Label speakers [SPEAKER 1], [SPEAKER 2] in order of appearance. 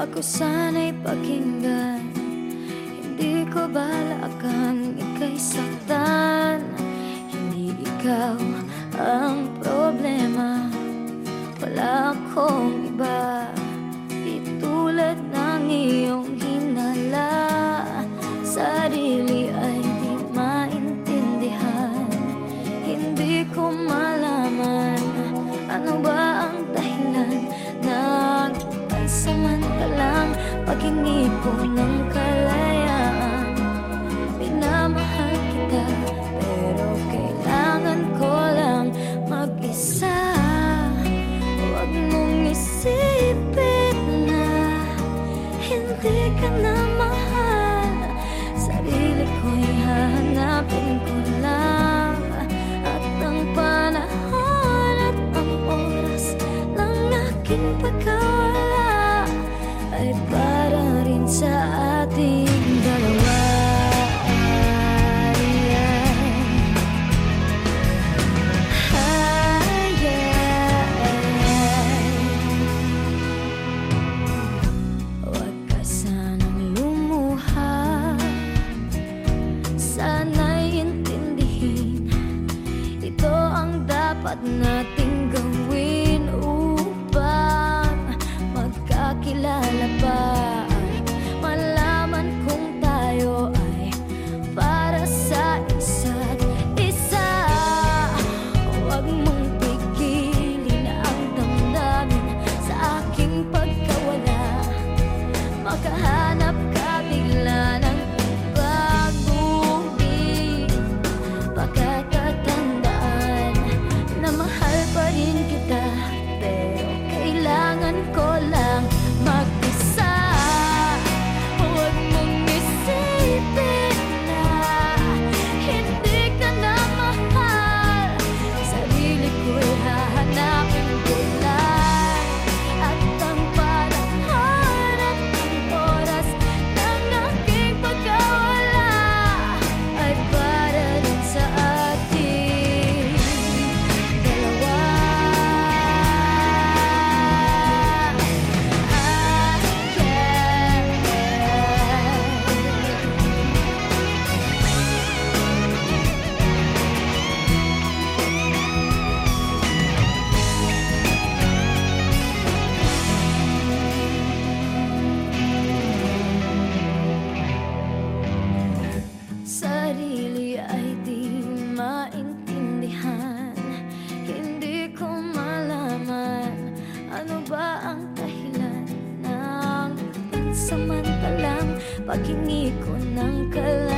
[SPEAKER 1] Ako sana'y pakinggan. Hindi ko balakan ika'y saktan. Hindi ikaw Ko ng kalayaan. Minamahal kita Pero kailangan ko lang mag-isa. Huwag mong na Hindi ka na mahal. Sarili ko'y hahanapin ko At ang panahon at ang oras Ng aking pagkawala Ay rin sa ating dalawa. Ay, ay. Huwag ka sanang lumuha. Sana'y intindihin. Ito ang dapat nating dahilan ng pansamantalang Paghingi ko ng kalayaan